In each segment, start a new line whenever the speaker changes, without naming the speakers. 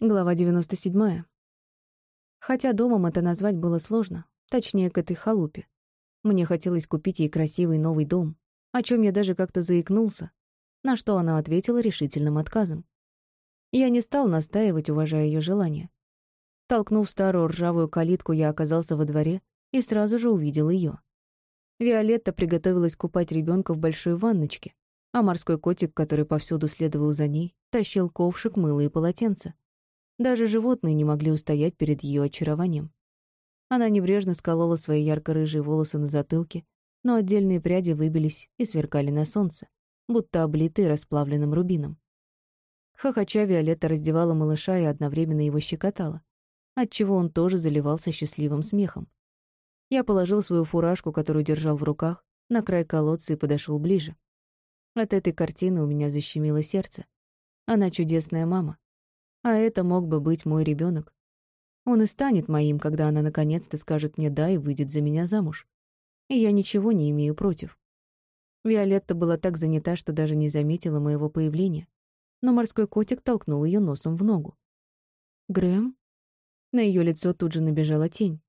Глава 97. Хотя домом это назвать было сложно, точнее, к этой халупе. Мне хотелось купить ей красивый новый дом, о чем я даже как-то заикнулся, на что она ответила решительным отказом. Я не стал настаивать, уважая ее желание. Толкнув старую ржавую калитку, я оказался во дворе и сразу же увидел ее. Виолетта приготовилась купать ребенка в большой ванночке, а морской котик, который повсюду следовал за ней, тащил ковшик, мыло и полотенце. Даже животные не могли устоять перед ее очарованием. Она небрежно сколола свои ярко-рыжие волосы на затылке, но отдельные пряди выбились и сверкали на солнце, будто облитые расплавленным рубином. Хохоча Виолетта раздевала малыша и одновременно его щекотала, отчего он тоже заливался счастливым смехом. Я положил свою фуражку, которую держал в руках, на край колодца и подошел ближе. От этой картины у меня защемило сердце. Она чудесная мама. А это мог бы быть мой ребенок. Он и станет моим, когда она наконец-то скажет мне «да» и выйдет за меня замуж. И я ничего не имею против. Виолетта была так занята, что даже не заметила моего появления. Но морской котик толкнул ее носом в ногу. «Грэм?» На ее лицо тут же набежала тень.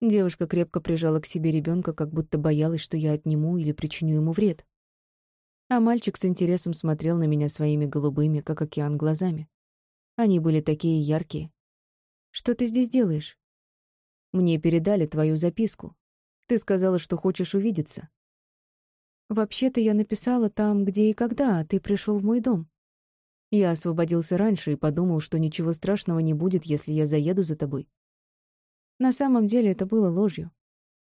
Девушка крепко прижала к себе ребенка, как будто боялась, что я отниму или причиню ему вред. А мальчик с интересом смотрел на меня своими голубыми, как океан, глазами. Они были такие яркие. «Что ты здесь делаешь?» «Мне передали твою записку. Ты сказала, что хочешь увидеться». «Вообще-то я написала там, где и когда, а ты пришел в мой дом». Я освободился раньше и подумал, что ничего страшного не будет, если я заеду за тобой. На самом деле это было ложью.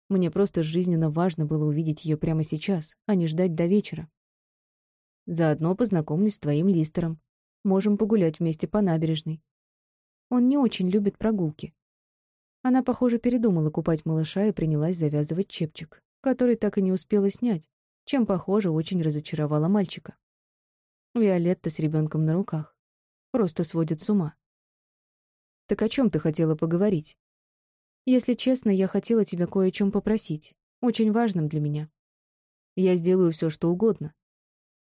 Мне просто жизненно важно было увидеть ее прямо сейчас, а не ждать до вечера. Заодно познакомлюсь с твоим Листером. Можем погулять вместе по набережной. Он не очень любит прогулки. Она, похоже, передумала купать малыша и принялась завязывать чепчик, который так и не успела снять, чем, похоже, очень разочаровала мальчика. Виолетта с ребенком на руках. Просто сводит с ума. «Так о чем ты хотела поговорить?» «Если честно, я хотела тебя кое о чем попросить, очень важным для меня. Я сделаю все, что угодно,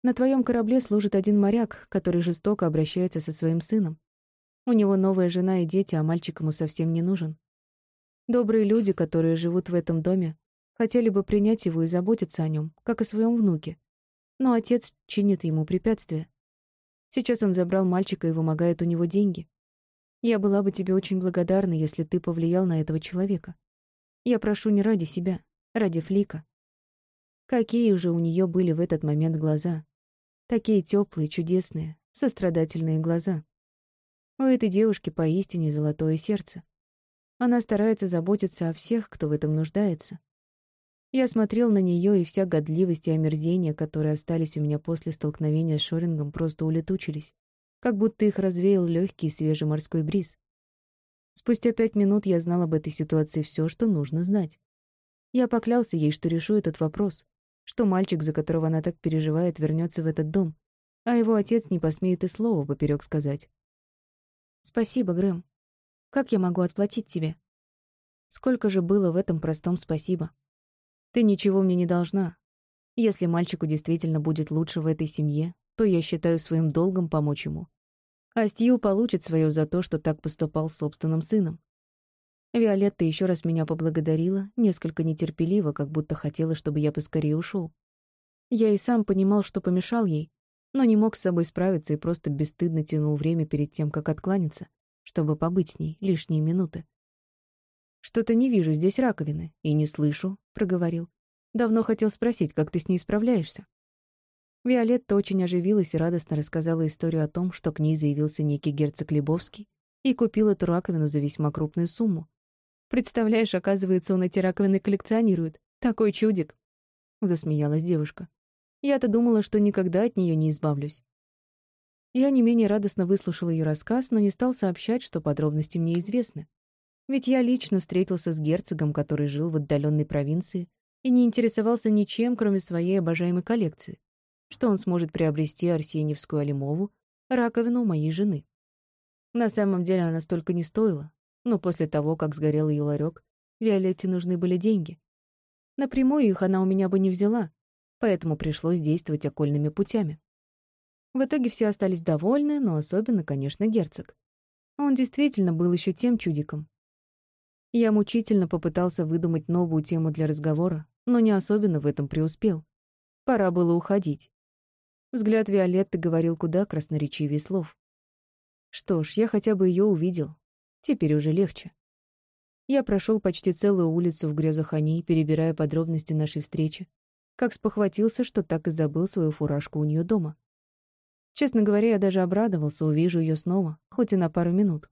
на твоем корабле служит один моряк, который жестоко обращается со своим сыном. У него новая жена и дети, а мальчик ему совсем не нужен. Добрые люди, которые живут в этом доме, хотели бы принять его и заботиться о нем, как о своем внуке. Но отец чинит ему препятствия. Сейчас он забрал мальчика и вымогает у него деньги. Я была бы тебе очень благодарна, если ты повлиял на этого человека. Я прошу не ради себя, ради Флика. Какие уже у нее были в этот момент глаза. Такие теплые, чудесные, сострадательные глаза. У этой девушки поистине золотое сердце. Она старается заботиться о всех, кто в этом нуждается. Я смотрел на нее, и вся годливость и омерзение, которые остались у меня после столкновения с Шорингом, просто улетучились, как будто их развеял легкий свежий морской бриз. Спустя пять минут я знал об этой ситуации все, что нужно знать. Я поклялся ей, что решу этот вопрос, что мальчик, за которого она так переживает, вернется в этот дом, а его отец не посмеет и слова поперек сказать. «Спасибо, Грэм. Как я могу отплатить тебе?» Сколько же было в этом простом спасибо. Ты ничего мне не должна. Если мальчику действительно будет лучше в этой семье, то я считаю своим долгом помочь ему. А Стью получит свое за то, что так поступал с собственным сыном. Виолетта еще раз меня поблагодарила, несколько нетерпеливо, как будто хотела, чтобы я поскорее ушел. Я и сам понимал, что помешал ей, но не мог с собой справиться и просто бесстыдно тянул время перед тем, как откланяться, чтобы побыть с ней лишние минуты. «Что-то не вижу здесь раковины и не слышу», — проговорил. «Давно хотел спросить, как ты с ней справляешься?» Виолетта очень оживилась и радостно рассказала историю о том, что к ней заявился некий герцог Лебовский и купил эту раковину за весьма крупную сумму, Представляешь, оказывается, он эти раковины коллекционирует. Такой чудик!» Засмеялась девушка. «Я-то думала, что никогда от нее не избавлюсь». Я не менее радостно выслушал ее рассказ, но не стал сообщать, что подробности мне известны. Ведь я лично встретился с герцогом, который жил в отдаленной провинции и не интересовался ничем, кроме своей обожаемой коллекции, что он сможет приобрести Арсеньевскую Алимову, раковину моей жены. На самом деле она столько не стоила, но после того, как сгорел ее ларек, Виолетте нужны были деньги. Напрямую их она у меня бы не взяла, поэтому пришлось действовать окольными путями. В итоге все остались довольны, но особенно, конечно, герцог. Он действительно был еще тем чудиком. Я мучительно попытался выдумать новую тему для разговора, но не особенно в этом преуспел. Пора было уходить. Взгляд Виолетты говорил куда красноречивее слов. Что ж, я хотя бы ее увидел. Теперь уже легче. Я прошел почти целую улицу в грезах о ней, перебирая подробности нашей встречи, как спохватился, что так и забыл свою фуражку у нее дома. Честно говоря, я даже обрадовался, увижу ее снова, хоть и на пару минут.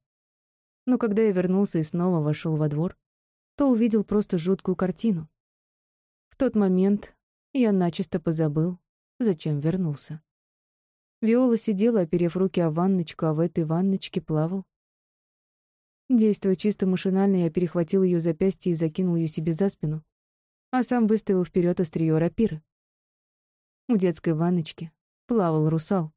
Но когда я вернулся и снова вошел во двор, то увидел просто жуткую картину. В тот момент я начисто позабыл, зачем вернулся. Виола сидела, оперев руки о ванночку, а в этой ванночке плавал. Действуя чисто машинально, я перехватил ее запястье и закинул ее себе за спину, а сам выставил вперед острие рапиры. В детской ванночке плавал русал.